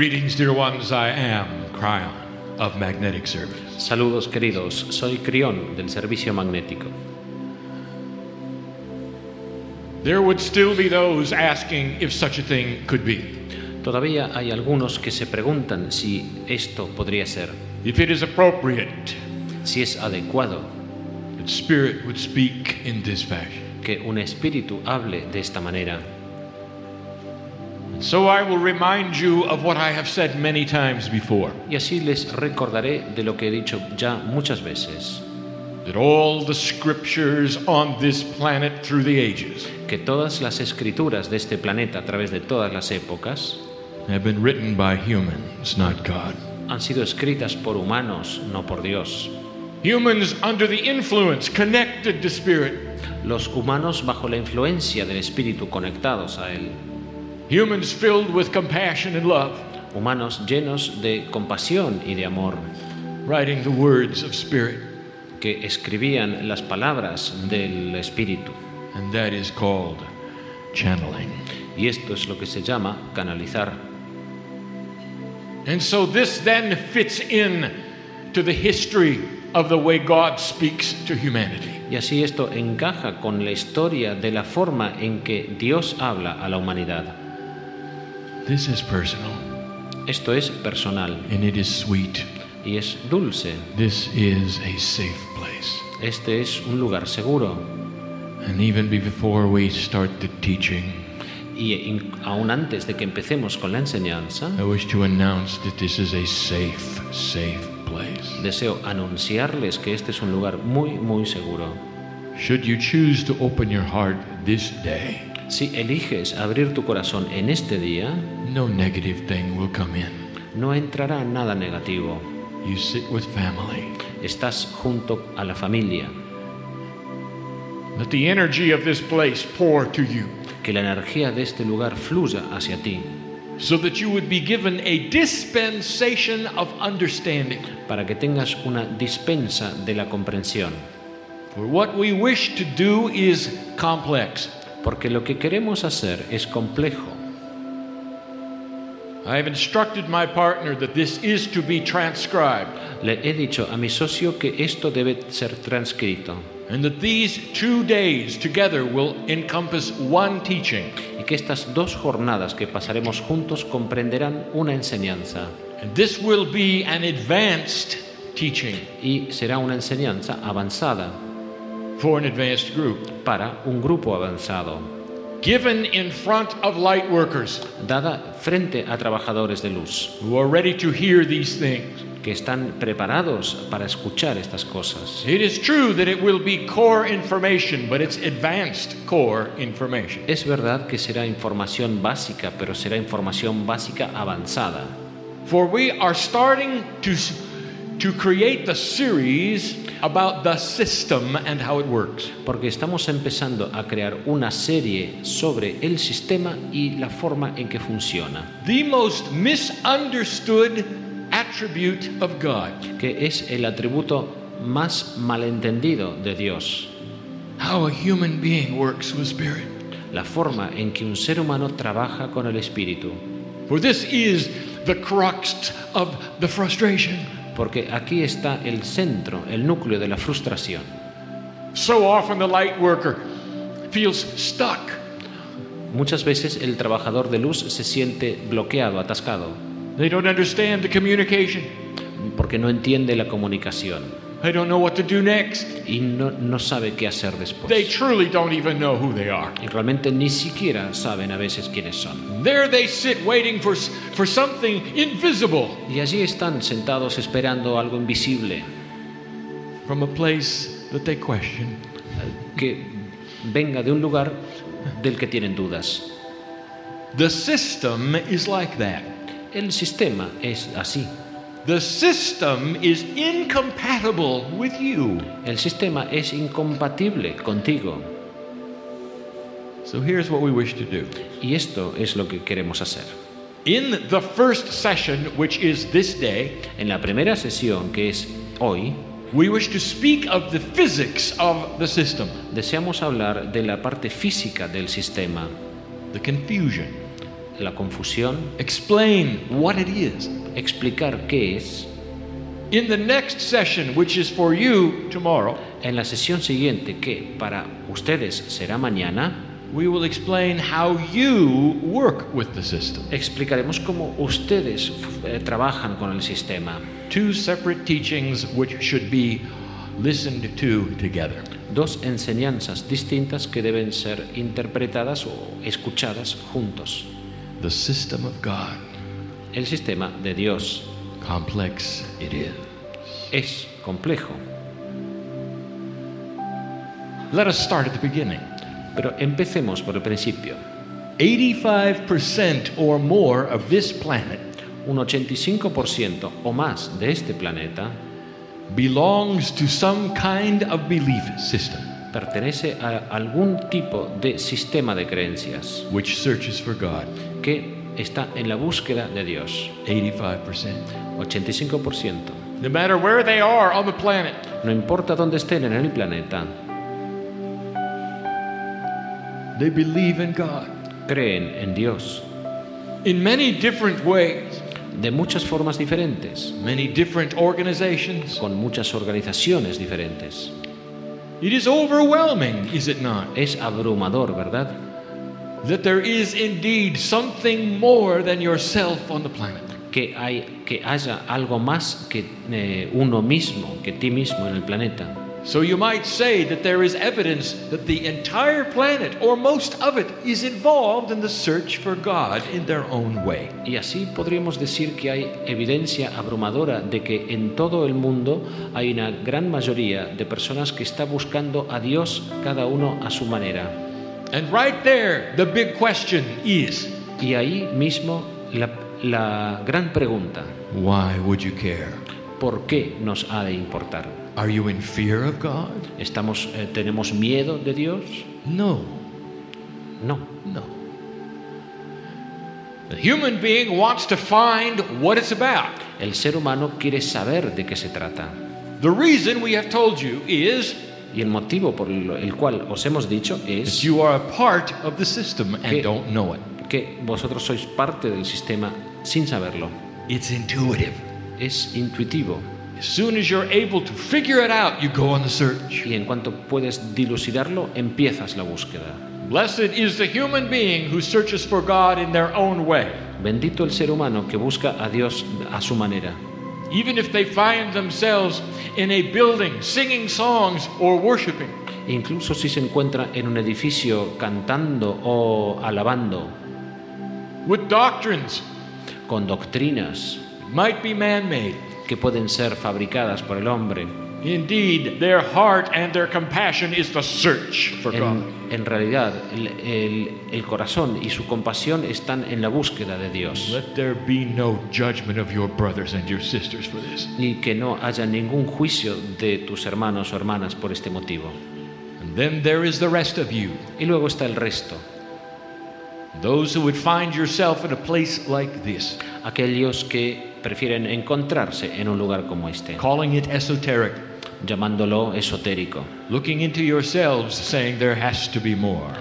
Greetings, dear ones. I am Cryon of Magnetic Service. Saludos queridos, soy Crión del Servicio Magnético. There would still be those asking if such a thing could be. Todavía hay algunos que se preguntan si esto podría ser, If it is appropriate si es adecuado that Spirit would speak in this fashion. que un espíritu hable de esta manera. So I will remind you of what I have said many times before Y así les recordaré de lo que he dicho ya muchas veces, that all the scriptures on this planet through the ages que todas las escrituras de este planeta a través de todas las épocas have been written by humans, not God. han sido escritas por humanos, no por Dios. Humans under the influence, connected to Spirit. Los humanos bajo la influencia del espíritu conectados a él. Humans filled with compassion and love, Humanos llenos de compasión y de amor, writing the words of Spirit. que escribían las palabras del espíritu. And that is called channeling. Y esto es lo que se llama canalizar. And so this then fits in to the history of the way God speaks to humanity. Y así esto encaja con la historia de la forma en que Dios habla a la humanidad. This is personal Esto es personal and it is sweet. y es dulce. This is a safe place. Este es un lugar seguro. And even before we start the teaching, Y aún antes de que empecemos con la enseñanza, I wish to announce that this is a safe, safe place. deseo anunciarles que este es un lugar muy, muy seguro. Should you choose to open your heart this day, Si eliges abrir tu corazón en este día, no negative thing will come in. no entrará nada negativo. You sit with family. Estás junto a la familia. Let the energy of this place pour to you Que la energía de este lugar fluya hacia ti so that you would be given a dispensation of understanding. para que tengas una dispensa de la comprensión. For what we wish to do is complex. Porque lo que queremos hacer es complejo. I have instructed my partner that this is to be transcribed Le he dicho a mi socio que esto debe ser transcrito and that these two days together will encompass one teaching. y que estas dos jornadas que pasaremos juntos comprenderán una enseñanza And this will be an advanced teaching y será una enseñanza avanzada for an advanced group, para un grupo avanzado, given in front of light workers dada frente a trabajadores de luz who are ready to hear these things. que están preparados para escuchar estas cosas. It is true that it will be core information, but it's advanced core information. Es verdad que será información básica, pero será información básica avanzada. For we are starting to, to create the series about the system and how it works. Porque estamos empezando a crear una serie sobre el sistema y la forma en que funciona, The most misunderstood attribute of God. que es el atributo más malentendido de Dios, How a human being works with spirit. la forma en que un ser humano trabaja con el espíritu. For this is the crux of the frustration. Porque aquí está el centro, el núcleo de la frustración. So often the light worker feels stuck. Muchas veces el trabajador de luz se siente bloqueado, atascado, They don't understand the communication. porque no entiende la comunicación They don't know what to do next. y no, no sabe qué hacer They después. truly don't even know who they are. Y realmente ni siquiera saben a veces quiénes son. There they sit waiting for, for something invisible Y allí están sentados esperando algo invisible from a place that they question. que venga de un lugar del que tienen dudas. The system is like that. El sistema es así. The system is incompatible with you. El sistema es incompatible contigo. So here's what we wish to do. Y esto es lo que queremos hacer. In the first session, which is this day, En la primera sesión, que es hoy, we wish to speak of the physics of the system, deseamos hablar de la parte física del sistema, the confusion, la confusión, explain what it is. Explicar qué es. In the next session, which is for you tomorrow, En la sesión siguiente, que para ustedes será mañana, we will explain how you work with the system. explicaremos cómo ustedes eh, trabajan con el sistema. Two separate teachings which should be listened to together. Dos enseñanzas distintas que deben ser interpretadas o escuchadas juntos. The system of God, El sistema de Dios complex it is. es complejo, Let us start at the beginning. pero empecemos por el principio. 85% or more of this planet Un 85% o más de este planeta belongs to some kind of belief system pertenece a algún tipo de sistema de creencias which searches for God. que está en la búsqueda de Dios. 85%. 85%. No matter where they are on the planet, No importa dónde estén en el planeta, they believe in God creen en Dios in many different ways, de muchas formas diferentes, many different organizations. con muchas organizaciones diferentes. It is overwhelming, is it not? Es abrumador, ¿verdad? That there is indeed something more than yourself on the planet. Que, hay, que haya algo más que eh, uno mismo, que ti mismo en el planeta. So you might say that there is evidence that the entire planet, or most of it, is involved in the search for God in their own way. Y así podríamos decir que hay evidencia abrumadora de que en todo el mundo hay una gran mayoría de personas que está buscando a Dios cada uno a su manera. And right there, the big question is Y ahí mismo la, la gran pregunta, why would you care? ¿por qué nos ha de importar? Are you in fear of God? ¿Estamos, eh, ¿Tenemos miedo de Dios? No, No. no. The human being wants to find what it's about. El ser humano quiere saber de qué se trata. The reason we have told you is Y el motivo por el cual os hemos dicho es you are a part of the system and Que- don't know it. que vosotros sois parte del sistema sin saberlo. It's intuitive. Es intuitivo. As soon as you're able to figure it out, you go on the search. Y en cuanto puedes dilucidarlo, empiezas la búsqueda. Blessed is the human being who searches for God in their own way, Bendito el ser humano que busca a Dios a su manera. Even if they find themselves in a building singing songs or worshiping. Incluso si se encuentra en un edificio cantando o alabando, with doctrines con doctrinas might be man made. que pueden ser fabricadas por el hombre. Indeed, their heart and their compassion is the search for God. En, en realidad, el, el- el corazón y su compasión están en la búsqueda de Dios. Let there be no judgment of your brothers and your sisters for this. Y que no haya ningún juicio de tus hermanos o hermanas por este motivo. And then there is the rest of you, Y luego está el resto, those who would find yourself in a place like this, aquellos que prefieren encontrarse en un lugar como este, calling it esoteric, llamándolo esotérico, looking into yourselves, saying there has to be more.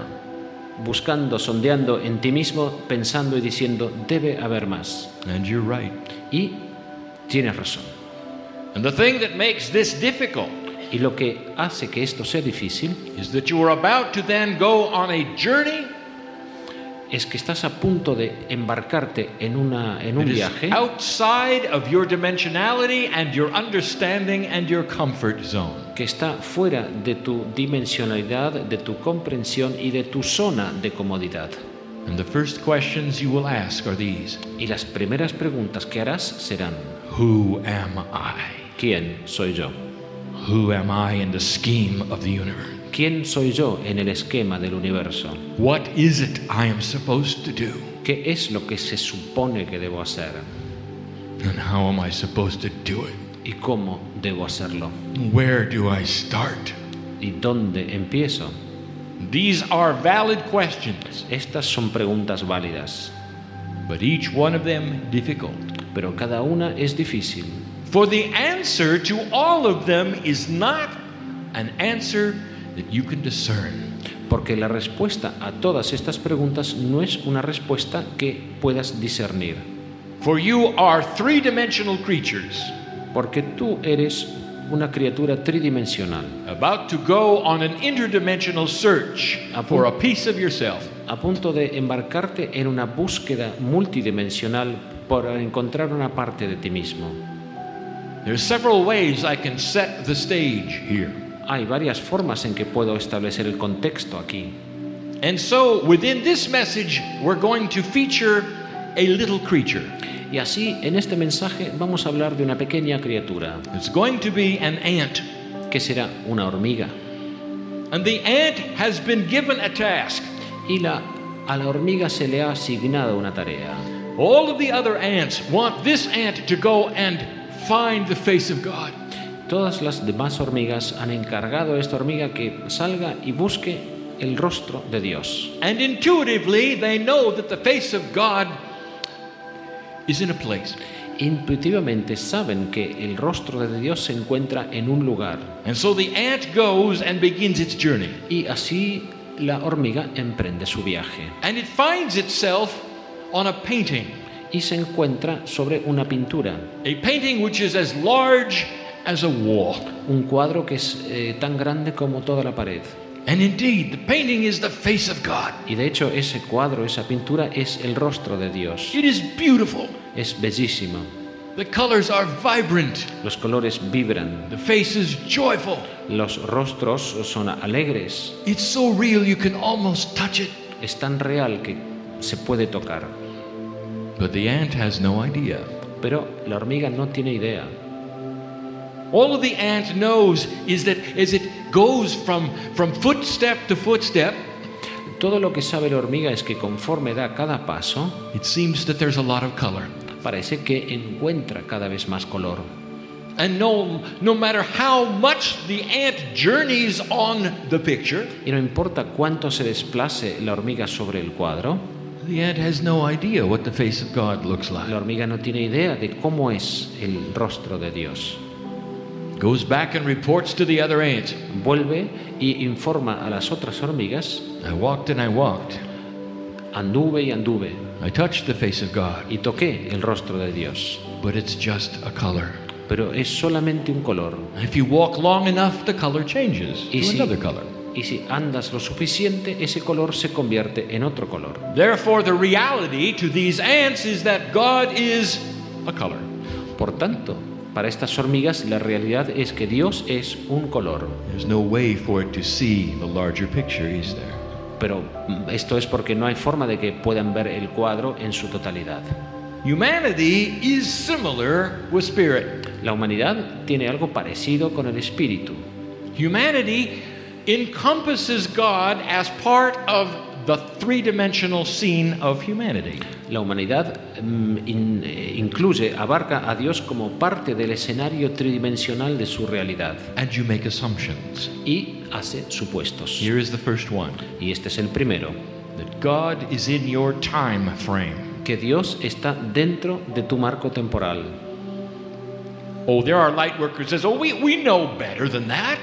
buscando, sondeando en ti mismo, pensando y diciendo, debe haber más. And you're right. Y tienes razón. And the thing that makes this difficult Y lo que hace que esto sea difícil is that you are about to then go on a journey es que estás a punto de embarcarte en, una, en un viaje outside of your dimensionality and your understanding and your comfort zone. que está fuera de tu dimensionalidad, de tu comprensión y de tu zona de comodidad. And the first questions you will ask are these Y las primeras preguntas que harás serán, Who am I? ¿quién soy yo? Who am I in the scheme of the universe? ¿Quién soy yo en el esquema del universo? What is it I am supposed to do? ¿Qué es lo que se supone que debo hacer? And how am I supposed to do it? ¿Y cómo debo hacerlo? Where do I start? ¿Y dónde empiezo? These are valid questions, Estas son preguntas válidas, but each one of them difficult. pero cada una es difícil. For the answer to all of them is not an answer that you can discern. Porque la respuesta a todas estas preguntas no es una respuesta que puedas discernir. For you are three dimensional creatures Porque tú eres una criatura tridimensional, about to go on an interdimensional search for a piece of yourself. a punto de embarcarte en una búsqueda multidimensional para encontrar una parte de ti mismo. There's several ways I can set the stage here. Hay varias formas en que puedo establecer el contexto aquí. And so, within this message, we're going to feature a little creature. Y así, en este mensaje vamos a hablar de una pequeña criatura, It's going to be an ant. que será una hormiga. And the ant has been given a task. Y la, a la hormiga se le ha asignado una tarea. All of the other ants want this ant to go and find the face of God. Todas las demás hormigas han encargado a esta hormiga que salga y busque el rostro de Dios. And intuitively, they know that the face of God is in a place. Intuitivamente saben que el rostro de Dios se encuentra en un lugar. And so the ant goes and begins its journey. Y así la hormiga emprende su viaje. And it finds itself on a painting, Y se encuentra sobre una pintura, a painting which is as large as a wall. un cuadro que es eh, tan grande como toda la pared. And indeed, the painting is the face of God. Y de hecho ese cuadro, esa pintura es el rostro de Dios. It is beautiful. Es bellísimo. The colors are vibrant. Los colores vibran. The face is joyful. Los rostros son alegres. It's so real you can almost touch it. Es tan real que se puede tocar. But the ant has no idea. Pero la hormiga no tiene idea. All of the ant knows is that as it goes from, from footstep to footstep, Todo lo que sabe la hormiga es que conforme da cada paso, it seems that there's a lot of color. parece que encuentra cada vez más color. And no, no matter how much the ant journeys on the picture, Y no importa cuánto se desplace la hormiga sobre el cuadro, the ant has no idea what the face of God looks like. la hormiga no tiene idea de cómo es el rostro de Dios. Goes back and reports to the other ants. Vuelve y informa a las otras hormigas, I walked and I walked. anduve y anduve I touched the face of God, y toqué el rostro de Dios, but it's just a color. pero es solamente un color. If you walk long enough, the color changes Y to si, another color. y si andas lo suficiente, ese color se convierte en otro color. Therefore, the reality to these ants is that God is a color. Por tanto, para estas hormigas la realidad es que Dios es un color. There's no way for it to see the larger picture, is there? Pero esto es porque no hay forma de que puedan ver el cuadro en su totalidad. Humanity is similar with spirit. La humanidad tiene algo parecido con el espíritu. Humanity encompasses God as part of the three dimensional scene of humanity. La humanidad mm, in- eh, incluye, abarca a Dios como parte del escenario tridimensional de su realidad And you make assumptions. y hace supuestos. Here is the first one Y este es el primero, that God is in your time frame. que Dios está dentro de tu marco temporal. Oh, there are light workers says, "Oh, we, we know better than that."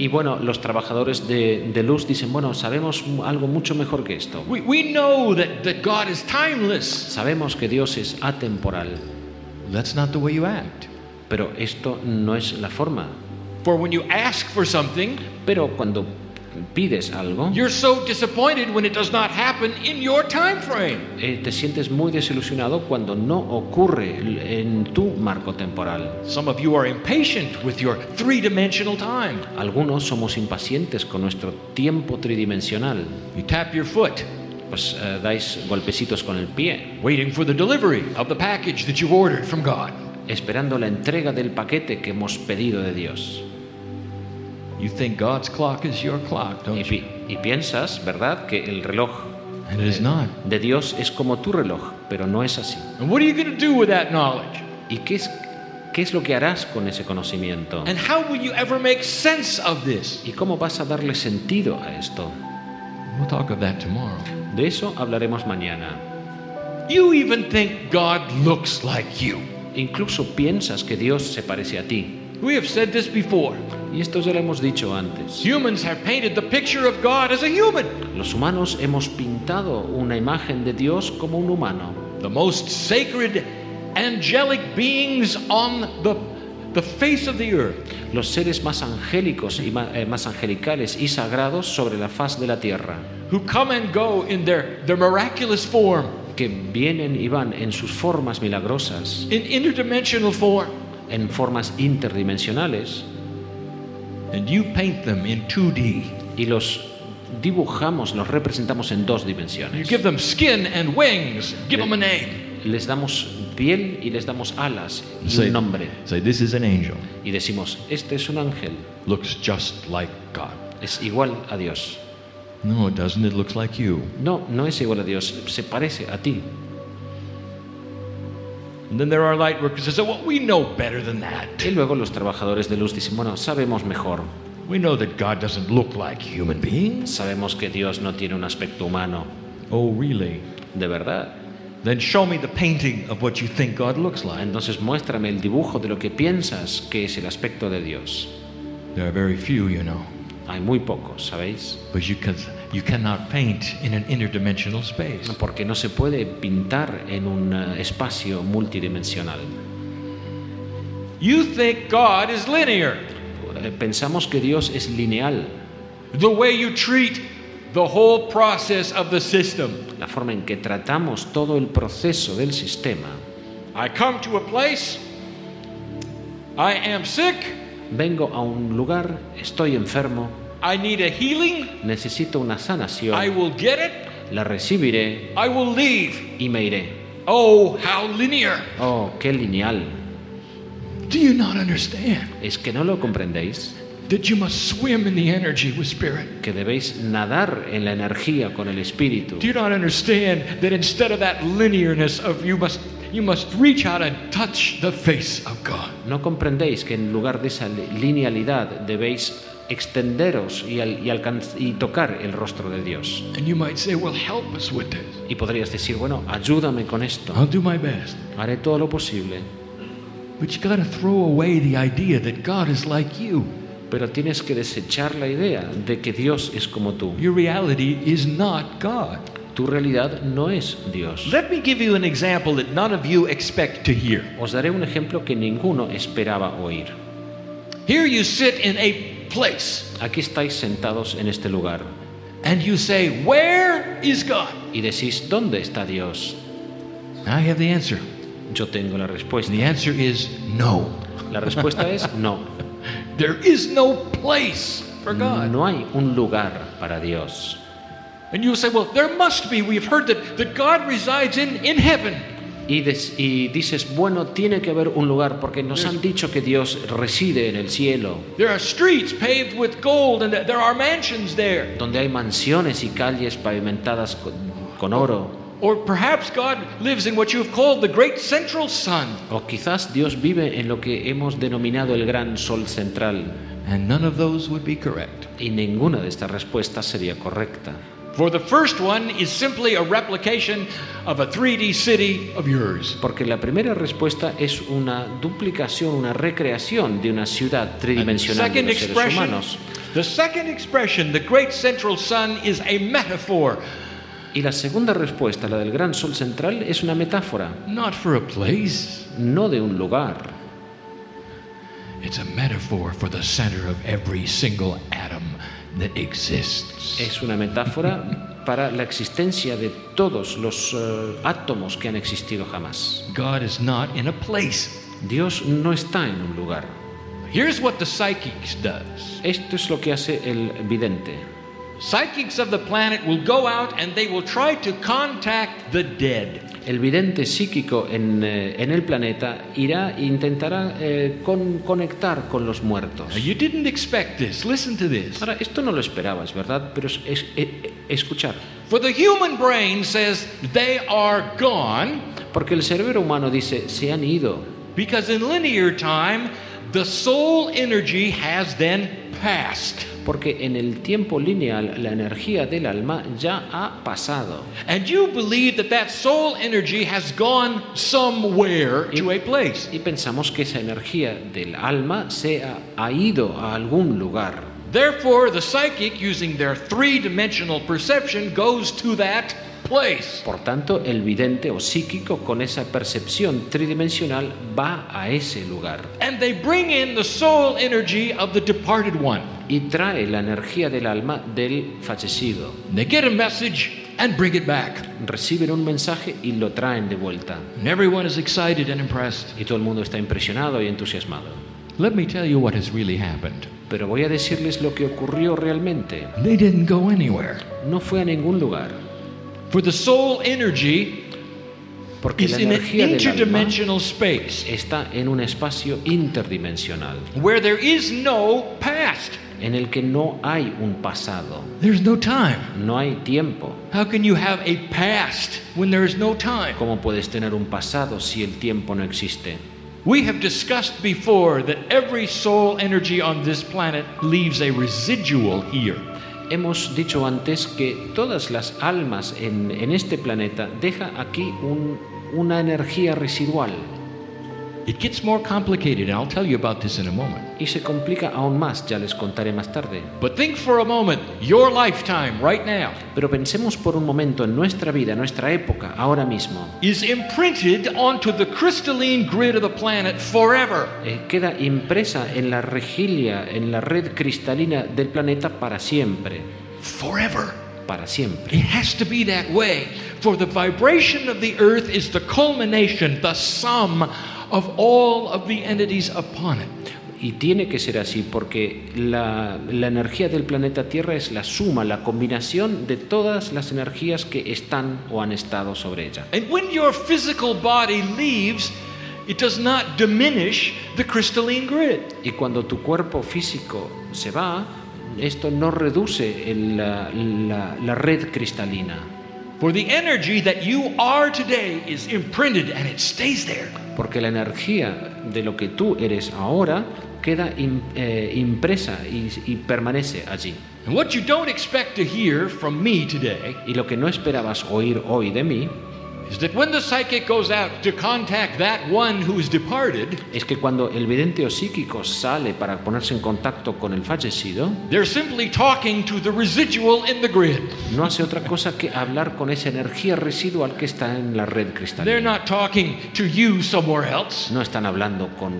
Y bueno, los trabajadores de, de luz dicen, bueno, sabemos algo mucho mejor que esto. We, we know that, that God is timeless. Sabemos que Dios es atemporal, That's not the way you act. pero esto no es la forma. For when you ask for something, Pero cuando pides algo, you're so disappointed when it does not happen in your time frame. eh, te sientes muy desilusionado cuando no ocurre en tu marco temporal. Some of you are impatient with your three dimensional time. Algunos somos impacientes con nuestro tiempo tridimensional. You tap your foot, Pues eh, dais golpecitos con el pie, waiting for the delivery of the package that you've ordered from God. esperando la entrega del paquete que hemos pedido de Dios. You think God's clock is your clock, Y, don't you? y piensas, ¿verdad?, que el reloj And it is not. de Dios es como tu reloj, pero no es así. And what are you going to do with that knowledge? ¿Y qué es, qué es lo que harás con ese conocimiento? And how will you ever make sense of this? ¿Y cómo vas a darle sentido a esto? We'll talk of that tomorrow. De eso hablaremos mañana. You even think God looks like you. Incluso piensas que Dios se parece a ti. We have said this before. Y esto ya lo hemos dicho antes. Humans have painted the picture of God as a human. Los humanos hemos pintado una imagen de Dios como un humano. The most sacred angelic beings on the, the face of the earth. Los seres más angélicos y eh, más angelicales y sagrados sobre la faz de la tierra, who come and go in their, their miraculous form, que vienen y van en sus formas milagrosas, in interdimensional form, en formas interdimensionales, and you paint them in 2D. y los dibujamos, los representamos en dos You dimensiones. give them skin and wings, give them a name. Les damos piel y les damos alas y Say- un nombre. Say, this is an angel. Y decimos, este es un ángel, Looks just like God. es igual a Dios. No, it doesn't. It looks like you. No, no es igual a Dios, se parece a ti. And then there are light workers who say, well, we know better than that. Y luego los trabajadores de luz dicen, bueno, sabemos mejor, We know that God doesn't look like human beings. sabemos que Dios no tiene un aspecto humano, Oh, really? de verdad. Then show me the painting of what you think God looks like. Entonces muéstrame el dibujo de lo que piensas que es el aspecto de Dios. There are very few, you know. Hay muy pocos, ¿sabéis? But you, can, you cannot paint in an interdimensional space. Porque no se puede pintar en un eh, espacio multidimensional. You think God is linear. Eh, Pensamos que Dios es lineal, The way you treat the whole process of the system. la forma en que tratamos todo el proceso del sistema. I come to a place, I am sick, Vengo a un lugar, estoy enfermo, I need a healing, necesito una I sanación, will get it, la recibiré I will leave. y me iré. Oh, how linear. Oh, qué lineal. Do you not understand ¿Es que no lo comprendéis? that you must swim in the energy with Spirit? Que debéis nadar en la energía con el Espíritu. Do you not understand that instead of that linearness of you must you must reach out and touch the face of God? ¿No comprendéis que en lugar de esa li- linealidad debéis extenderos y, al- y y tocar el rostro de Dios? And you might say, "Well, help us with this." Y podrías decir, bueno, ayúdame con esto, I'll do my best. haré todo lo posible, pero tienes que desechar la idea de que Dios es como tú. Your reality is not God. Tu realidad no es Dios. Let me give you an example that none of you expect to hear. Os daré un ejemplo que ninguno esperaba oír. Here you sit in a place Aquí estáis sentados en este lugar and you say, Where is God? y decís, ¿dónde está Dios? I have the answer. Yo tengo la And respuesta. the answer is no. La respuesta es no. There is no place for God. No hay un lugar para Dios. And you say, Well, there must be. We've heard that, that God resides in, in heaven. Y, des- y dices, bueno, tiene que haber un lugar porque nos han dicho que Dios reside en el cielo, There are streets paved with gold and there are mansions there. donde hay mansiones y calles pavimentadas con, con oro. Or perhaps God lives in what you've called the great central sun. O quizás Dios vive en lo que hemos denominado el gran sol central. And none of those would be correct. Y ninguna de estas respuestas sería correcta. For the first one is simply a replication of a 3D city of yours. Porque la primera respuesta es una duplicación, una recreación de una ciudad tridimensional de second los seres expression, humanos. the second expression, the great central sun, is a metaphor, Y la segunda respuesta, la del gran sol central, es una metáfora, not for a place. no de un lugar. It's a metaphor for the center of every single atom. Es una metáfora para la existencia de todos los eh, átomos que han existido jamás. God is not in a place. Dios no está en un lugar. Here's what the psychics does. Esto es lo que hace el vidente. Psychics of the planet will go out and they will try to contact the dead. El vidente psíquico en, eh, en el planeta irá e intentará eh, con- conectar con los muertos. You didn't expect this. Listen to this. Ahora, esto no lo esperabas, ¿verdad? Pero es, es- e- e- escuchar. For the human brain says they are gone Porque el cerebro humano dice, se han ido. because in linear time, the soul energy has then passed. Porque en el tiempo lineal la energía del alma ya ha pasado. And you believe that that soul energy has gone somewhere to a place. Y pensamos que esa energía del alma se ha, ha ido a algún lugar. Therefore, the psychic, using their three dimensional perception, goes to that. Por tanto, el vidente o psíquico con esa percepción tridimensional va a ese lugar And they bring in the soul energy of the departed one. y trae la energía del alma del fallecido. They get a message and bring it back. Reciben un mensaje y lo traen de vuelta. And everyone is excited and impressed. Y todo el mundo está impresionado y entusiasmado. Let me tell you what has really happened. Pero voy a decirles lo que ocurrió realmente. They didn't go anywhere. No fue a ningún lugar, For the soul energy porque is la in an interdimensional space está en un espacio interdimensional, where there is no past. en el que no hay un pasado, There's no time. no hay tiempo. How can you have a past when there is no time? ¿Cómo puedes tener un pasado si el tiempo no existe? We have discussed before that every soul energy on this planet leaves a residual here. Hemos dicho antes que todas las almas en, en este planeta deja aquí un- una energía residual It gets more complicated, and I'll tell you about this in a moment. y se complica aún más, ya les contaré más tarde. But think for a moment, your lifetime right now Pero pensemos por un momento en nuestra vida, nuestra época, ahora mismo. is imprinted onto the crystalline grid of the planet forever. Eh, queda impresa en la regilia, en la red cristalina del planeta para siempre, Forever. Para siempre. It has to be that way. For the vibration of the earth is the culmination, the sum of all of the entities upon it. Y tiene que ser así porque la, la energía del planeta Tierra es la suma, la combinación de todas las energías que están o han estado sobre ella. And when your physical body leaves, it does not diminish the crystalline grid. Y cuando tu cuerpo físico se va, esto no reduce el- la, la- la red cristalina. For the energy that you are today is imprinted and it stays there. Porque la energía de lo que tú eres ahora queda eh, impresa y, y permanece allí. And what you don't expect to hear from me today Y lo que no esperabas oír hoy de mí is that when the psychic goes out to contact that one who is departed, es que cuando el vidente o psíquico sale para ponerse en contacto con el fallecido, they're simply talking to the residual in the grid. no hace otra cosa que hablar con esa energía residual que está en la red They're cristalina. not talking to you somewhere else. No están hablando con,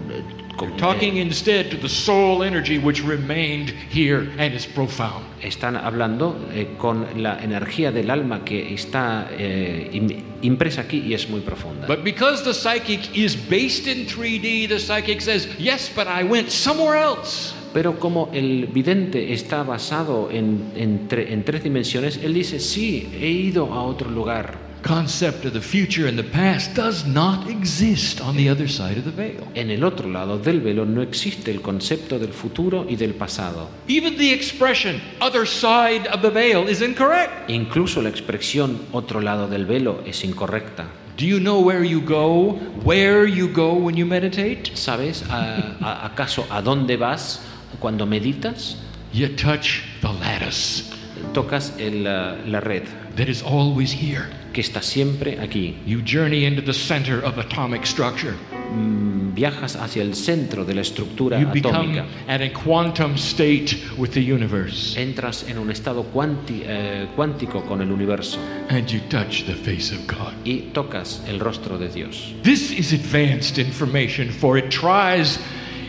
con- Talking instead to the soul energy which remained here and is profound. están hablando eh, con la energía del alma que está eh, im- impresa aquí y es muy profunda. But because the psychic is based in 3D, the psychic says, Yes, but I went somewhere else. Pero como el vidente está basado en, en tre- en tres dimensiones, él dice, sí, he ido a otro lugar. Concept of the future and the past does not exist on the other side of the veil. En el otro lado del velo no existe el concepto del futuro y del pasado. Even the expression other side of the veil is incorrect. Incluso la expresión otro lado del velo es incorrecta. Do you know where you go, where you go when you meditate? ¿Sabes a- a- acaso a dónde vas cuando meditas? You touch the lattice Tocas el, uh, la red that is always here. que está siempre aquí. You journey into the center of atomic structure. Mm, Viajas hacia el centro de la estructura You become at a quantum state with the universe, Entras en un estado cuanti- eh, cuántico con el universo and you touch the face of God. y tocas el rostro de Dios. This is advanced information, for it tries,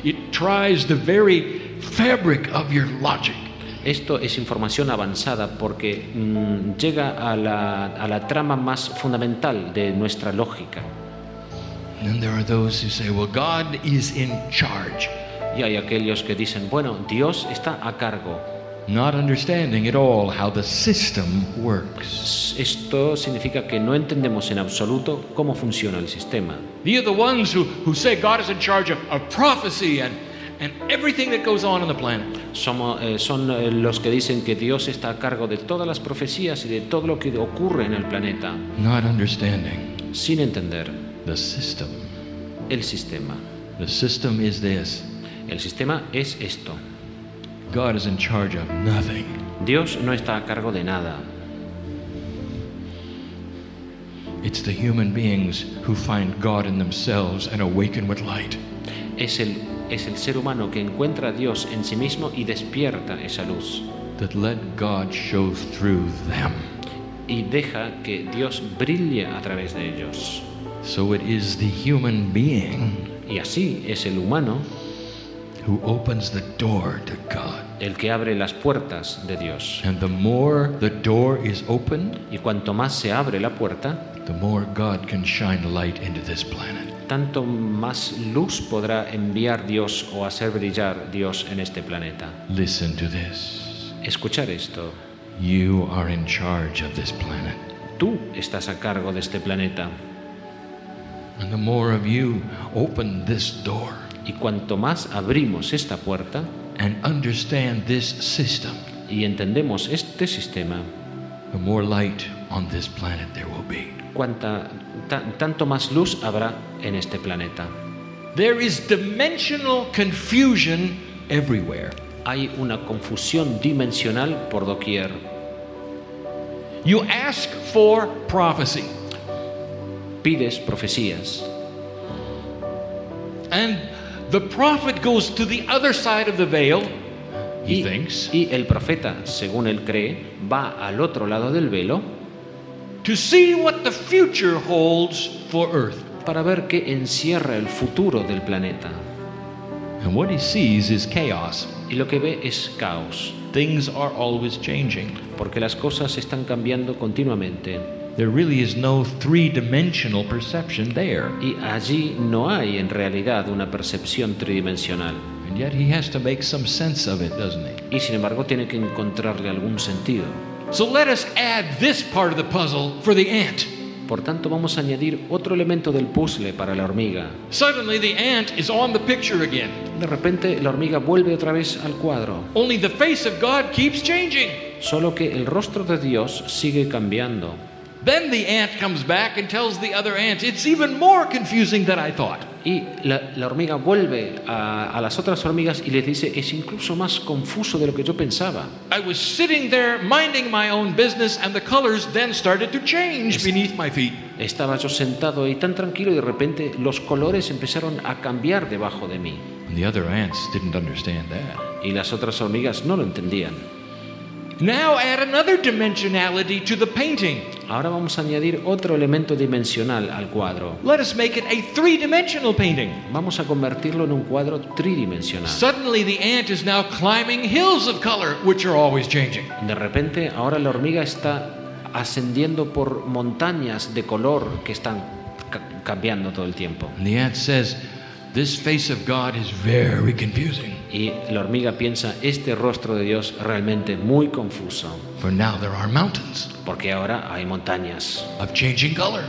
it tries the very fabric of your logic. Esto es información avanzada porque mm, llega a la, a la trama más fundamental de nuestra lógica. Y hay aquellos que dicen, bueno, Dios está a cargo. not understanding at all how the system works. Esto significa que no entendemos en absoluto cómo funciona el sistema. Are the ones who, who say God is in charge of, of prophecy and, and everything that goes on on the planet. Somos, eh, son eh, los que dicen que Dios está a cargo de todas las profecías y de todo lo que ocurre en el planeta, Not understanding sin entender the system. el sistema. The system is this El sistema es esto. God is in charge of nothing. Dios no está a cargo de nada. It's the human beings who find God in themselves and awaken with light. Es el, es el ser humano que encuentra a Dios en sí mismo y despierta esa luz. That let God show through them. Y deja que Dios brille a través de ellos. So it is the human being Y así es el humano who opens the door to God. el que abre las puertas de Dios. And the more the door is open, Y cuanto más se abre la puerta, the more God can shine light into this planet. Tanto más luz podrá enviar Dios o hacer brillar Dios en este planeta. Listen to this. Escuchar esto. You are in charge of this planet. Tú estás a cargo de este planeta. And the more of you open this door Y cuanto más abrimos esta puerta and understand this system, y entendemos este sistema, the more light on this planet there will be. cuanta, tanto más luz habrá en este planeta. There is dimensional confusion everywhere. Hay una confusión dimensional por doquier. You ask for prophecy, Pides profecías and the prophet goes to the other side of the veil, he y, thinks, y el profeta, según él cree, va al otro lado del velo to see what the future holds for Earth. Para ver qué encierra el futuro del planeta. And what he sees is chaos. Y lo que ve es caos, Things are always changing. porque las cosas están cambiando continuamente. There really is no three dimensional perception there. Y allí no hay en realidad una percepción tridimensional. And yet he has to make some sense of it, doesn't he? Y sin embargo tiene que encontrarle algún sentido. So let us add this part of the puzzle for the ant. Por tanto, vamos a añadir otro elemento del puzzle para la hormiga. Suddenly the ant is on the picture again. De repente, la hormiga vuelve otra vez al cuadro, Only the face of God keeps changing. solo que el rostro de Dios sigue cambiando. Then the ant comes back and tells the other ants, It's even more confusing than I thought. Y la, la hormiga vuelve a, a las otras hormigas y les dice, es incluso más confuso de lo que yo pensaba. I was sitting there minding my own business, and the colors then started to change beneath my feet. Estaba yo sentado ahí tan tranquilo y de repente los colores empezaron a cambiar debajo de mí. And the other ants didn't understand that. Y las otras hormigas no lo entendían. Now add another dimensionality to the painting. Ahora vamos a añadir otro elemento dimensional al cuadro. Let us make it a three dimensional painting. Vamos a convertirlo en un cuadro tridimensional. Suddenly, the ant is now climbing hills of color, which are always changing. De repente, ahora la hormiga está ascendiendo por montañas de color que están ca- cambiando todo el tiempo. And the ant says, This face of God is very confusing, Y la hormiga piensa, este rostro de Dios es realmente muy confuso, for now there are mountains porque ahora hay montañas of changing color,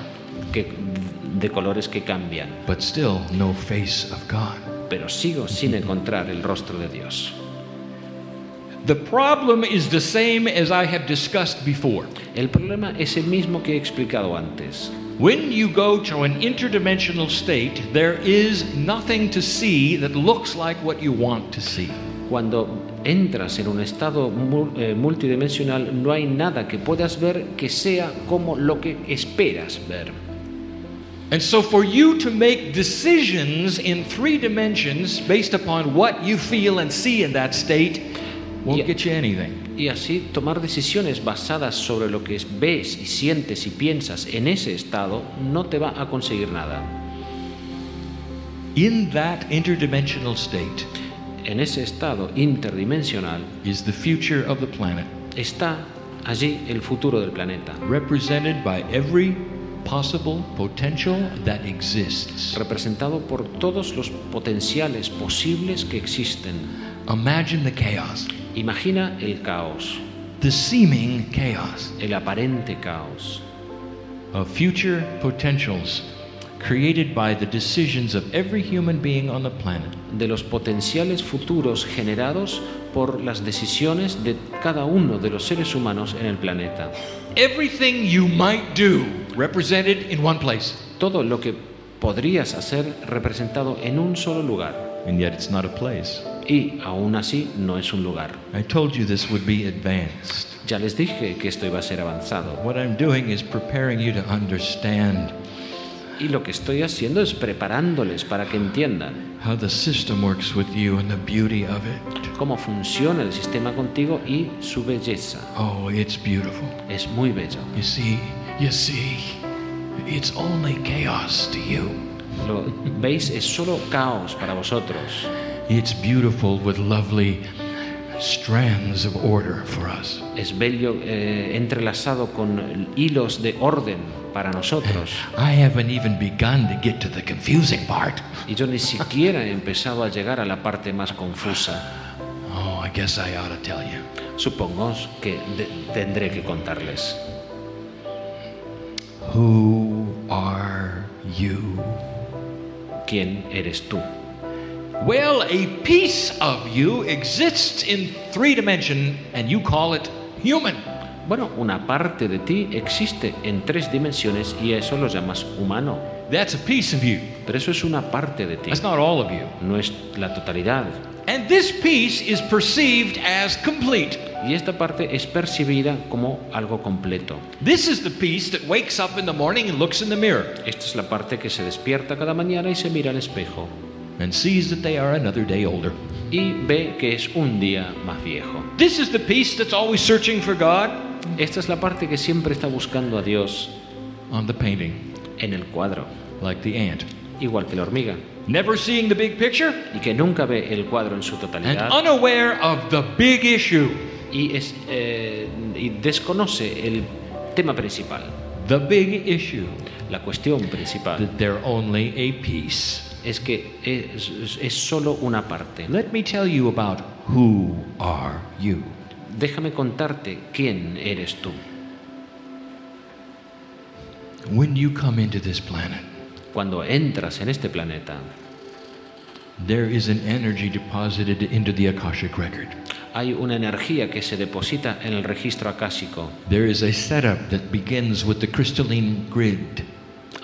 que, de colores que cambian, but still no face of God. pero sigo sin encontrar el rostro de Dios. The problem is the same as I have discussed before. El problema es el mismo que he explicado antes. When you go to an interdimensional state, there is nothing to see that looks like what you want to see. Cuando entras en un estado eh, multidimensional, no hay nada que puedas ver que sea como lo que esperas ver. And so, for you to make decisions in three dimensions based upon what you feel and see in that state won't Yeah. get you anything. Y así tomar decisiones basadas sobre lo que ves y sientes y piensas en ese estado no te va a conseguir nada. In that interdimensional state En ese estado interdimensional is the future of the planet, está allí el futuro del planeta, represented by every possible potential that exists. representado por todos los potenciales posibles que existen. Imagine the chaos, Imagina el caos, the seeming chaos el aparente caos, of future potentials created by the decisions of every human being on the planet. de los potenciales futuros generados por las decisiones de cada uno de los seres humanos en el planeta. Everything you might do represented in one place. Todo lo que podrías hacer representado en un solo lugar. And yet it's not a place, Y aún así no es un lugar. I told you this would be advanced. Ya les dije que esto iba a ser avanzado. What I'm doing is preparing you to understand Y lo que estoy haciendo es preparándoles para que entiendan how the system works with you and the beauty of it. cómo funciona el sistema contigo y su belleza. Oh, it's beautiful. Es muy bello. You see, you see, it's only chaos to you. Lo veis, es solo caos para vosotros. It's beautiful with lovely strands of order for us. Es bello eh, entrelazado con hilos de orden para nosotros. I haven't even begun to get to the confusing part. Y yo ni siquiera he empezado a llegar a la parte más confusa. Oh, I guess I ought to tell you. Supongo que tendré que contarles. Who are you? ¿Quién eres tú? Well, a piece of you exists in three dimension and you call it human. Bueno, una parte de ti existe en tres dimensiones y a eso lo llamas humano. That's a piece of you. Pero eso es una parte de ti, That's not all of you. no es la totalidad. And this piece is perceived as complete. Y esta parte es percibida como algo completo. This is the piece that wakes up in the morning and looks in the mirror Esta es la parte que se despierta cada mañana y se mira al espejo and sees that they are another day older. y ve que es un día más viejo. This is the piece that's always searching for God Esta es la parte que siempre está buscando a Dios on the painting, en el cuadro, like the ant. igual que la hormiga, Never seeing the big picture y que nunca ve el cuadro en su and totalidad unaware of the big issue. y, es, eh, y desconoce el tema principal, The big issue la cuestión principal. that they're only a piece. Es que es, es solo una parte. Let me tell you about who are you. Déjame contarte quién eres tú. When you come into this planet, Cuando entras en este planeta, there is an energy deposited into the Akashic record. hay una energía que se deposita en el registro acásico. There is a setup that begins with the crystalline grid.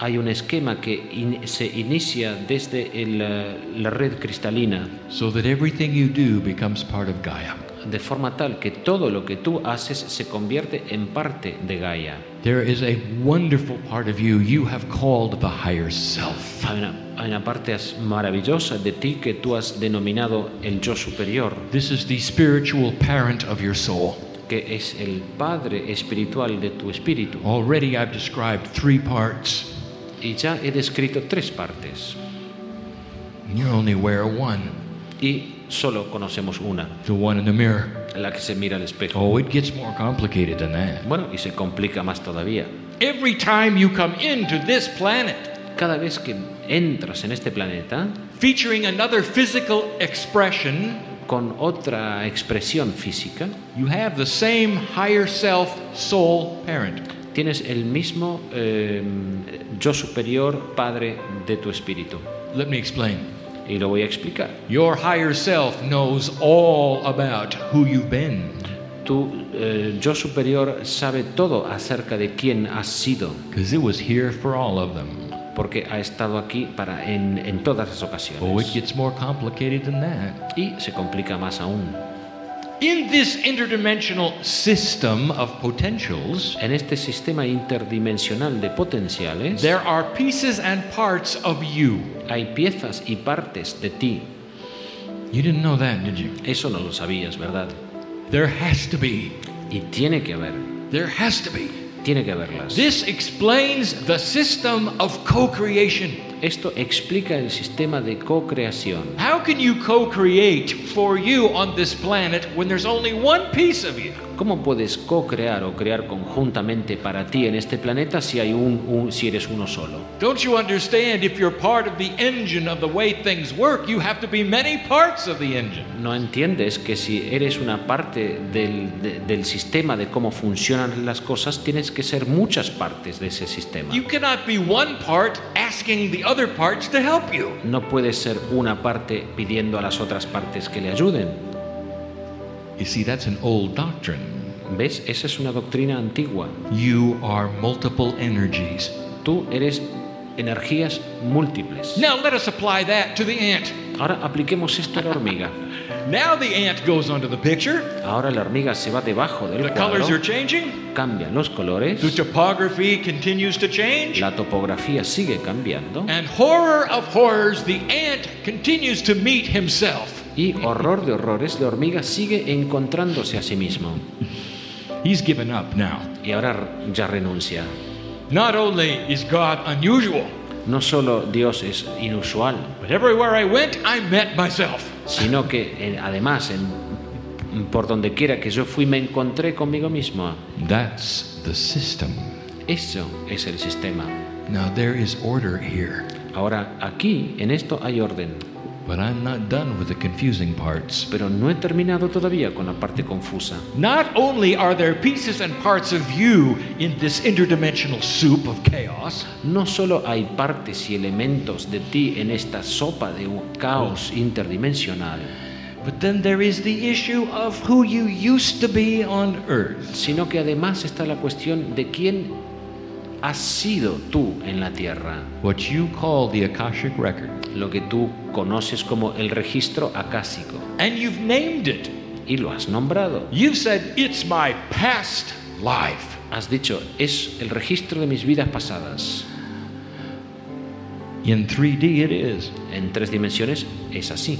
Hay un esquema que in- se inicia desde el, eh, la red cristalina, so that everything you do becomes part of Gaia. de forma tal que todo lo que tú haces se convierte en parte de Gaia. There is a wonderful part of you you have called the higher self. Hay una, hay una parte maravillosa de ti que tú has denominado el yo superior, This is the spiritual parent of your soul. que es el Padre espiritual de tu espíritu. Already I've described three parts. Y ya he descrito tres partes. You're only aware of one, Y solo conocemos una, the one in the mirror. la que se mira al espejo. Oh, it gets more complicated than that. Bueno, y se complica más todavía. Every time you come into this planet, Cada vez que entras en este planeta, featuring another physical expression, con otra expresión física, you have the same higher self soul parent. Tienes el mismo eh, yo superior, Padre de tu espíritu. Let me explain. Y lo voy a explicar. Your higher self knows all about who you've been. Tu eh, yo superior sabe todo acerca de quién has sido, Because it was here for all of them. porque ha estado aquí para en, en todas las Oh, it ocasiones. gets more complicated than that. Y se complica más aún. In this interdimensional system of potentials, En este sistema interdimensional de potenciales there are pieces and parts of you. hay piezas y partes de ti. You didn't know that, did you? Eso no lo sabías, ¿verdad? There has to be. Y tiene que haber, There has to be. tiene que haberlas. This explains the system of co creation. Esto explica el sistema de co-creación. How can you co create for you on this planet when there's only one piece of you? ¿Cómo puedes co-crear o crear conjuntamente para ti en este planeta si, hay un, un- si eres uno solo? Don't you understand if you're part of the engine of the way things work, you have to be many parts of the engine? ¿No entiendes que si eres una parte del, de- del sistema de cómo funcionan las cosas, tienes que ser muchas partes de ese sistema? You cannot be one part asking the other parts to help you. No puedes ser una parte pidiendo a las otras partes que le ayuden. You see, that's an old doctrine. ¿Ves? Esa es una doctrina antigua. You are multiple energies. Tú eres energías múltiples. Now let us apply that to the ant. Ahora apliquemos esto a la hormiga. Now the ant goes onto the picture. Ahora la hormiga se va debajo del The colors are changing. cambian los colores, The topography continues to change. la topografía sigue cambiando And horror of horrors, the ant continues to meet himself. Y horror de horrores, la hormiga sigue encontrándose a sí mismo He's given up now. y ahora ya renuncia. Not only is God unusual, No solo Dios es inusual, but everywhere I went, I met myself. sino que eh, además en- por donde quiera que yo fui me encontré conmigo mismo. That's the system. Eso es el sistema. Now there is order here, Ahora aquí en esto hay orden, but I'm not done with the confusing parts. pero no he terminado todavía con la parte confusa. Not only are there pieces and parts of you in this interdimensional soup of chaos, No solo hay partes y elementos de ti en esta sopa de un caos interdimensional, but then there is the issue of who you used to be on earth. sino que además está la cuestión de quién has sido tú en la tierra, What you call the Akashic Record. lo que tú conoces como el registro acásico, And you've named it. y lo has nombrado. You've said, It's my past life. Has dicho, es el registro de mis vidas pasadas. In 3D, it is. En tres dimensiones es así.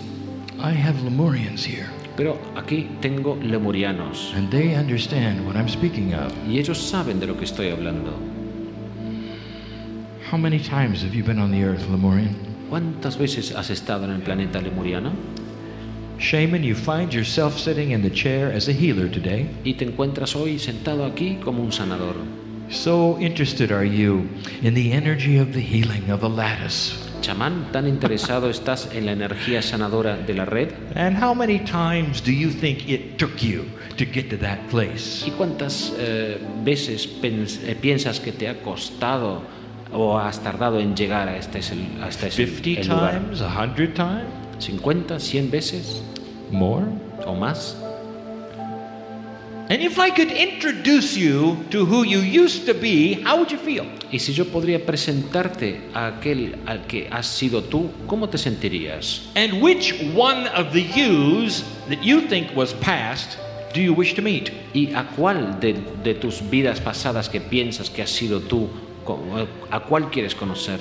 I have Lemurians here, Pero aquí tengo lemurianos and they understand what I'm speaking of. y ellos saben de lo que estoy hablando. How many times have you been on the earth, Lemurian? ¿Cuántas veces has estado en el planeta lemuriano? Shaman, you find yourself sitting in the chair as a healer today. Y te encuentras hoy sentado aquí como un sanador. So interested are you in the energy of the healing of the lattice. Chamán, tan interesado estás en la energía sanadora de la red. And how many times do you think it took you to get to that place? ¿Y cuántas eh, veces eh, piensas que te ha costado o has tardado en llegar a este, a este es el- 50 el lugar? times? 100 times? ¿50, 100 veces More? o más? And if I could introduce you to who you used to be, how would you feel? Y si yo podría presentarte a aquel al que has sido tú, ¿cómo te sentirías? And which one of the yous that you think was past do you wish to meet? ¿Y a cuál de, de tus vidas pasadas que piensas que has sido tú, a cuál quieres conocer?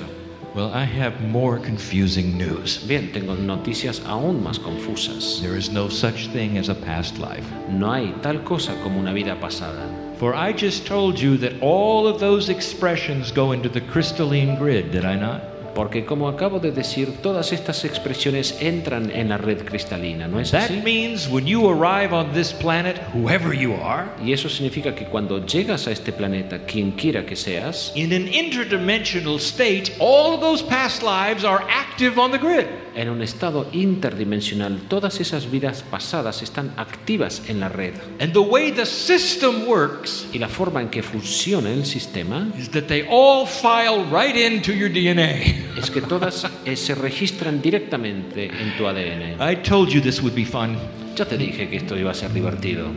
Well, I have more confusing news. Bien, tengo noticias aún más confusas. There is no such thing as a past life. No hay tal cosa como una vida pasada. For I just told you that all of those expressions go into the crystalline grid, did I not? Porque como acabo de decir, todas estas expresiones entran en la red cristalina, ¿no es That así? means when you arrive on this planet, whoever you are, Y eso significa que cuando llegas a este planeta, quien quiera que seas, in an interdimensional state, all of those past lives are active on the grid. en un estado interdimensional, todas esas vidas pasadas están activas en la red. And the way the system works Y la forma en que funciona el sistema is that they all file right into your DNA. Es que todas eh, se registran directamente en tu ADN. I told you this would be fun. Ya te dije que esto iba a ser divertido.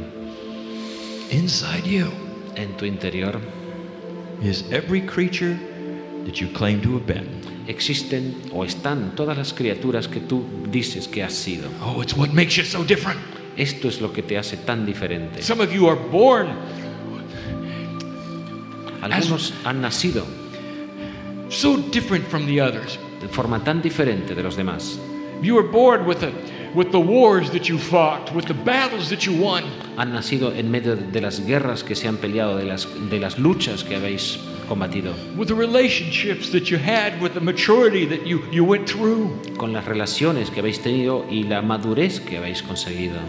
Inside you En tu interior is every creature that you claim to have been. existen o están todas las criaturas que tú dices que has sido. Oh, it's what makes you so different. Esto es lo que te hace tan diferente. Some of you are born Algunos han nacido so different from the others. de forma tan diferente de los demás. You were born with the, with the wars that you fought, with the battles that you won. Han nacido en medio de las guerras que se han peleado, de las, de las luchas que habéis combatido, with the relationships that you had, with the maturity that you, you went through. con las relaciones que habéis tenido y la madurez que habéis conseguido.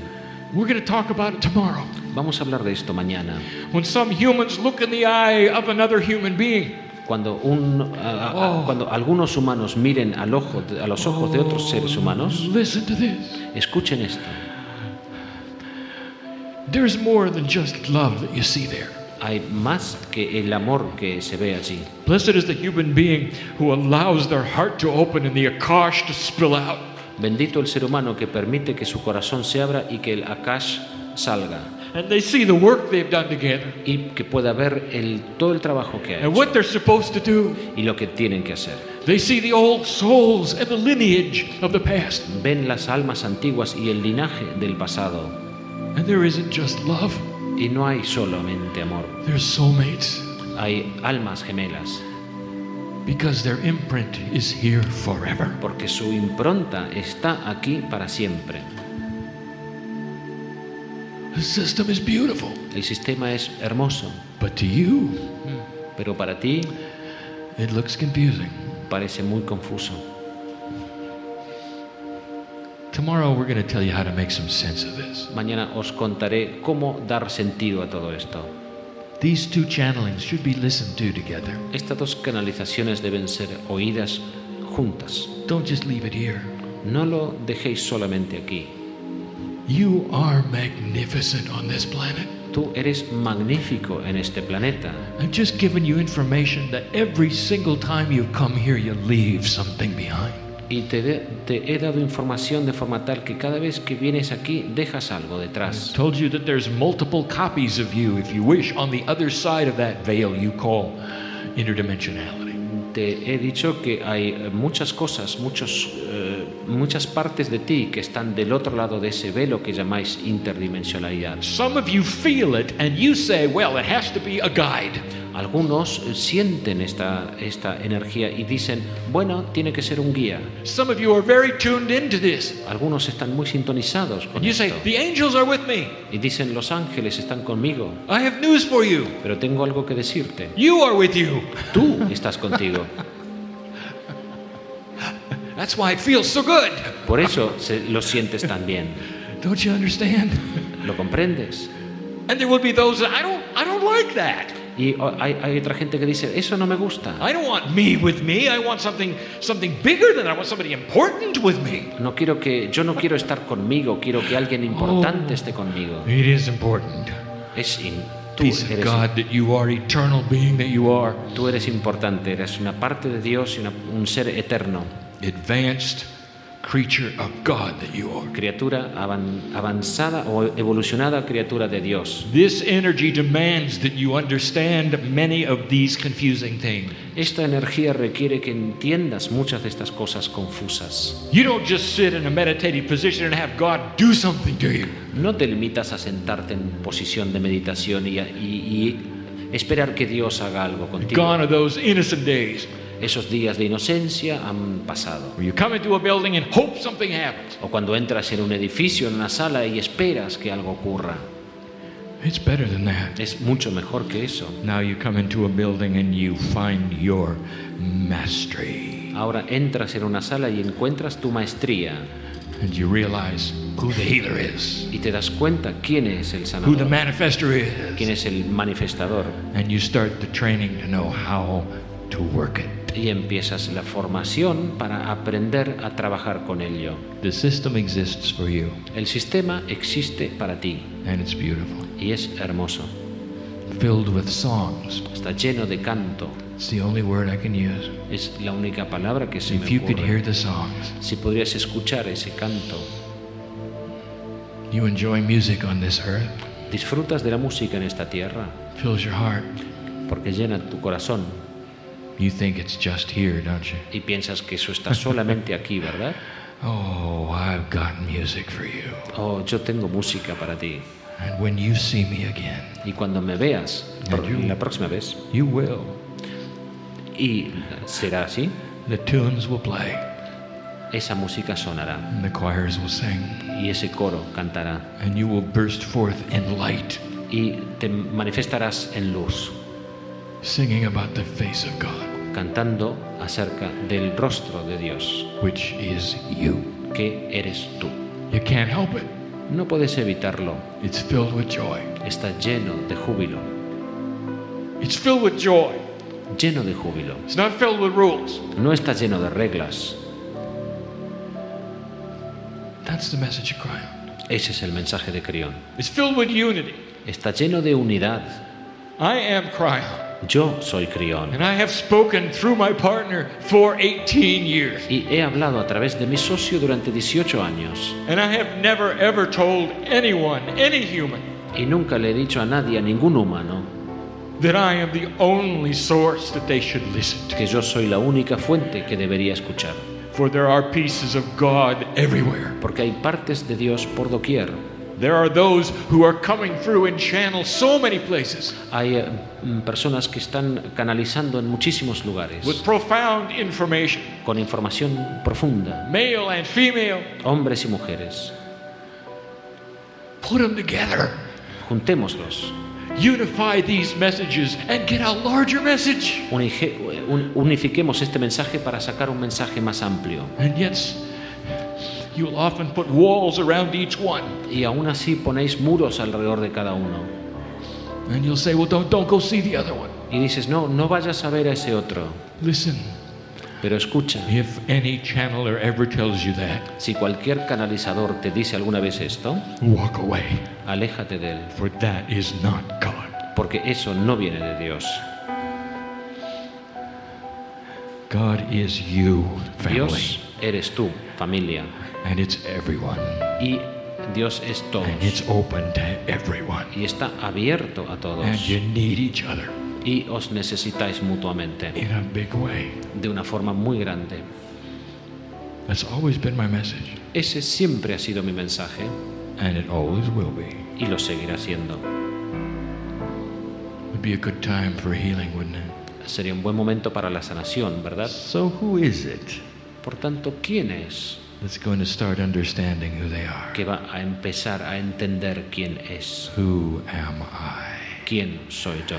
We're going to talk about it tomorrow. Vamos a hablar de esto mañana. When some humans look in the eye of another human being, Cuando, un, a- a- cuando algunos humanos miren al ojo, a los ojos de otros seres humanos, this. escuchen esto. There's more than just love that you see there. Hay más que el amor que se ve allí. Blessed is the human being who allows their heart to open and the akash to spill out. Bendito el ser humano que permite que su corazón se abra y que el akash salga. And they see the work they've done together y que pueda ver el, todo el trabajo que ha and hecho what they're supposed to do. y lo que tienen que hacer. They see the old souls and the lineage of the past. Ven las almas antiguas y el linaje del pasado. And there isn't just love, Y no hay solamente amor, there's soulmates hay almas gemelas, because their imprint is here forever. porque su impronta está aquí para siempre. The system is beautiful, El sistema es hermoso, but to you, pero para ti it looks confusing. parece muy confuso. Tomorrow, we're going to tell you how to make some sense of this. Mañana os contaré cómo dar sentido a todo esto. These two channelings should be listened to together. Estas dos canalizaciones deben ser oídas juntas. Don't just leave it here. No lo dejéis solamente aquí. You are magnificent on this planet. Tú eres magnífico en este planeta. I've just given you information that every single time you come here, you leave something behind. Y te, de- te he dado información de forma tal que cada vez que vienes aquí dejas algo detrás. Told you that there's multiple copies of you, if you wish, on the other side of that veil you call interdimensionality. Te he dicho que hay muchas cosas, muchos, eh, muchas partes de ti que están del otro lado de ese velo que llamáis interdimensionalidad. Some of you feel it and you say, well, it has to be a guide. Algunos sienten esta, esta energía y dicen, bueno, tiene que ser un guía. Some of you are very tuned into this. Algunos están muy sintonizados con And you say, esto the angels are with me. y dicen, los ángeles están conmigo, I have news for you. pero tengo algo que decirte. You are with you. Tú estás contigo. That's why it feels so good. Por eso se- lo sientes tan bien. Don't you understand? ¿Lo comprendes? And there will be those that I don't I don't like that. Y hay, hay otra gente que dice, eso no me gusta. I don't want me with me. I want something something bigger than I want somebody important with me. No quiero que, yo no quiero estar conmigo, quiero que alguien importante esté conmigo. It is important. Es in- tú, eres, God that you are eternal being that you are. tú eres importante, eres una parte de Dios y una- un ser eterno, Advanced creature of God that you are. criatura avan- avanzada o evolucionada criatura de Dios. This energy demands that you understand many of these confusing things. Esta energía requiere que entiendas muchas de estas cosas confusas. You don't just sit in a meditative position and have God do something to you. No te limitas a sentarte en posición de meditación y, y- y esperar que Dios haga algo contigo. Gone are those innocent days Esos días de inocencia han pasado. you come into a building and hope something happens. O cuando entras en un edificio, en una sala y esperas que algo ocurra. It's better than that. Es mucho mejor que eso. Now you come into a building and you find your mastery. Ahora entras en una sala y encuentras tu maestría And you realize who the healer is, y te das cuenta quién es el who the sanador, manifester quién is. es el manifestador. And you start the training to know how to work it. Y empiezas la formación para aprender a trabajar con ello. The system exists for you, El sistema existe para ti and it's beautiful. y es hermoso. Filled with songs. Está lleno de canto. It's the only word I can use. Es la única palabra que se If me you could hear the songs, Si podrías escuchar ese canto, you enjoy music on this earth, disfrutas de la música en esta tierra fills your heart. porque llena tu corazón You think it's just here, don't you? y piensas que eso está solamente aquí, ¿verdad? Oh, I've got music for you. Oh, yo tengo música para ti. And when you see me again, Y cuando me veas you- la próxima vez, you will. y será así, The tunes will play, esa música sonará and the choirs will sing, y ese coro cantará and you will burst forth in light, y te manifestarás en luz, singing about the face of God, cantando acerca del rostro de Dios, which is you. que eres tú. You can't help it. No puedes evitarlo, It's filled with joy. está lleno de júbilo, It's filled with joy. lleno de júbilo. It's not filled with rules. No está lleno de reglas. That's the message of Christ. Ese es el mensaje de Crión. It's filled with unity. Está lleno de unidad. I am Cryon, Yo soy Crión. and I have spoken through my partner for 18 years. Y he hablado a través de mi socio durante 18 años. And I have never ever told anyone, any human, Y nunca le he dicho a nadie, a ningún humano, that I am the only source that they should listen to. que yo soy la única fuente que debería escuchar. For there are pieces of God everywhere. Porque hay partes de Dios por doquier. There are those who are coming through and channel so many places Hay eh, mm, personas que están canalizando en muchísimos lugares, with profound information, con información profunda, male and female. hombres y mujeres. Put them together. Juntémoslos, Unify these messages and get a larger message. un- unifiquemos este mensaje para sacar un mensaje más amplio. And yet, you'll often put walls around each one. Y aún así ponéis muros alrededor de cada uno. And you'll say, well, don't, don't go see the other one. Y dices, no, no vayas a ver a ese otro. Listen, Pero escucha, if any channeler ever tells you that, si cualquier canalizador te dice alguna vez esto, walk away, aléjate de él, for that is not God. porque eso no viene de Dios. God is you, family, Dios eres tú, familia, and it's everyone, y Dios es todos. and it's open to everyone, Y está abierto a todos. and you need each other Y os necesitáis mutuamente, in a big way. de una forma muy grande. That's always been my message, Ese siempre ha sido mi mensaje and it always will be. y lo seguirá siendo. Would be a good time for healing, wouldn't it? Sería un buen momento para la sanación, ¿verdad? So, who is it Por tanto, ¿quién es that's going to start understanding who they are? que va a empezar a entender quién es? Who am I? ¿Quién soy yo?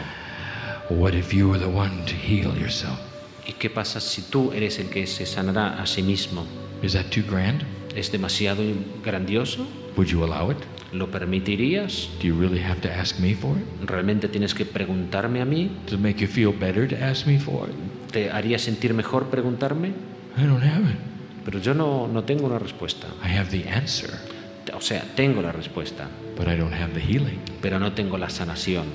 What if you were the one to heal yourself? ¿Y qué pasa si tú eres el que se sanará a sí mismo? Is that too grand? ¿Es demasiado grandioso? Would you allow it? ¿Lo permitirías? Do you really have to ask me for it? ¿Realmente tienes que preguntarme a mí? It make you feel better to ask me for it? ¿Te haría sentir mejor preguntarme? I don't have it. Pero yo no, no tengo una respuesta. I have the answer, O sea, tengo la respuesta, but I don't have the healing. pero no tengo la sanación.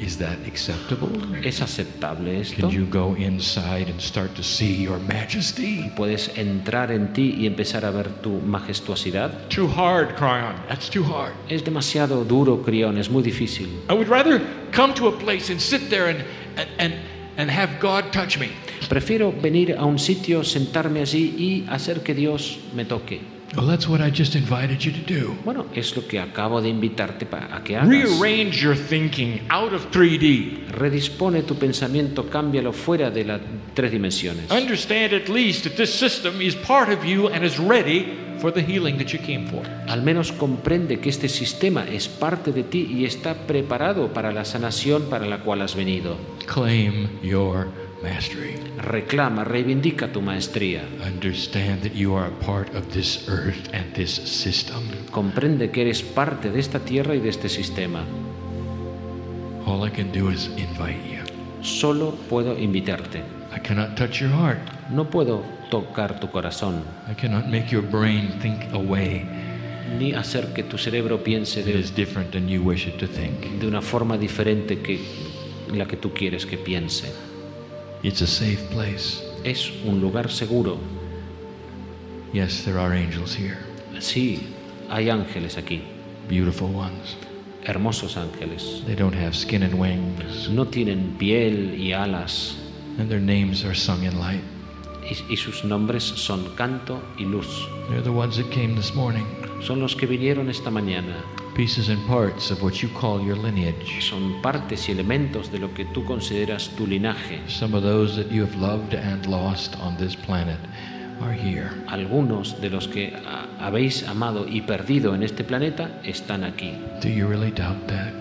Is that acceptable? ¿Es aceptable esto? Can you go inside and start to see your majesty? ¿Puedes entrar en ti y empezar a ver tu majestuosidad? Too hard, Cryon. That's too hard. Es demasiado duro, Crión, es muy difícil. I would rather come to a place and sit there and, and, and, and have God touch me. Prefiero venir a un sitio, sentarme allí y hacer que Dios me toque. Well, that's what I just invited you to do. Bueno, es lo que acabo de invitarte a que hagas. Rearrange your thinking out of 3D. Redispone tu pensamiento, cámbialo fuera de las tres dimensiones. Understand at least that this system is part of you and is ready for the healing that you came for. Al menos comprende que este sistema es parte de ti y está preparado para la sanación para la cual has venido. Claim your mastery. Reclama, reivindica tu maestría. Understand that you are a part of this earth and this system. Comprende que eres parte de esta tierra y de este sistema. All I can do is invite you. Solo puedo invitarte. I cannot touch your heart. No puedo tocar tu corazón, I cannot make your brain think a way ni hacer que tu cerebro piense de, than you wish it to think. de una forma diferente que la que tú quieres que piense. It's a safe place. Es un lugar seguro. Yes, there are angels here, Sí, hay ángeles aquí, beautiful ones. hermosos ángeles. They don't have skin and wings, No tienen piel y alas and their names are sung in light. y, y sus nombres son canto y luz. They're the ones that came this morning, Son los que vinieron esta mañana. Pieces and parts of what you call your lineage. Son partes y elementos de lo que tú consideras tu linaje. Some of those that you have loved and lost on this planet are here. Algunos de los que habéis amado y perdido en este planeta están aquí. Do you really doubt that?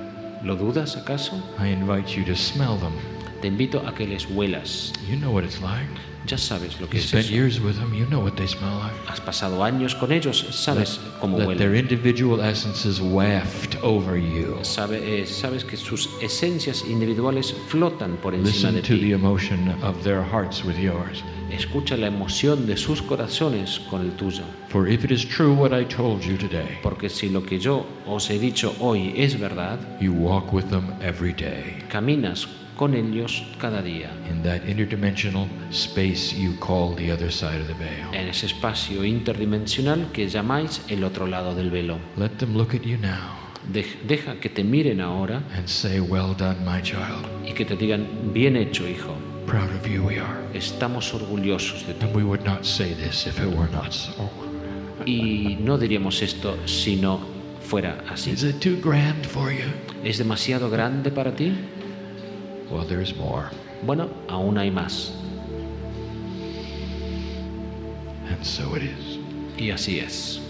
¿Lo dudas acaso? I invite you to smell them. Te invito a que les huelas. You know what it's like. Ya sabes lo que You es spent eso. years with them, you know what they smell like. Has pasado años con ellos, sabes cómo Let their individual essences waft over you. Sabe- eh, sabes que sus esencias individuales flotan por encima Listen de to the ti. emotion of their hearts with yours. Escucha la emoción de sus corazones con el tuyo. For if it is true what I told you today, Porque si lo que yo os he dicho hoy es verdad, you walk with them every day caminas con ellos cada día in that interdimensional space you call the other side of the veil. en ese espacio interdimensional que llamáis el otro lado del velo. Let them look at you now Dej- Deja que te miren ahora and say, Well done, my child. y que te digan, bien hecho, hijo. Proud of you we are. Estamos orgullosos de ti. And we would not say this if it were not so. Y no diríamos esto si no fuera así. Is it too grand for you? ¿Es demasiado grande para ti? Well, there's more. Bueno, aún hay más. And so it is. Y así es.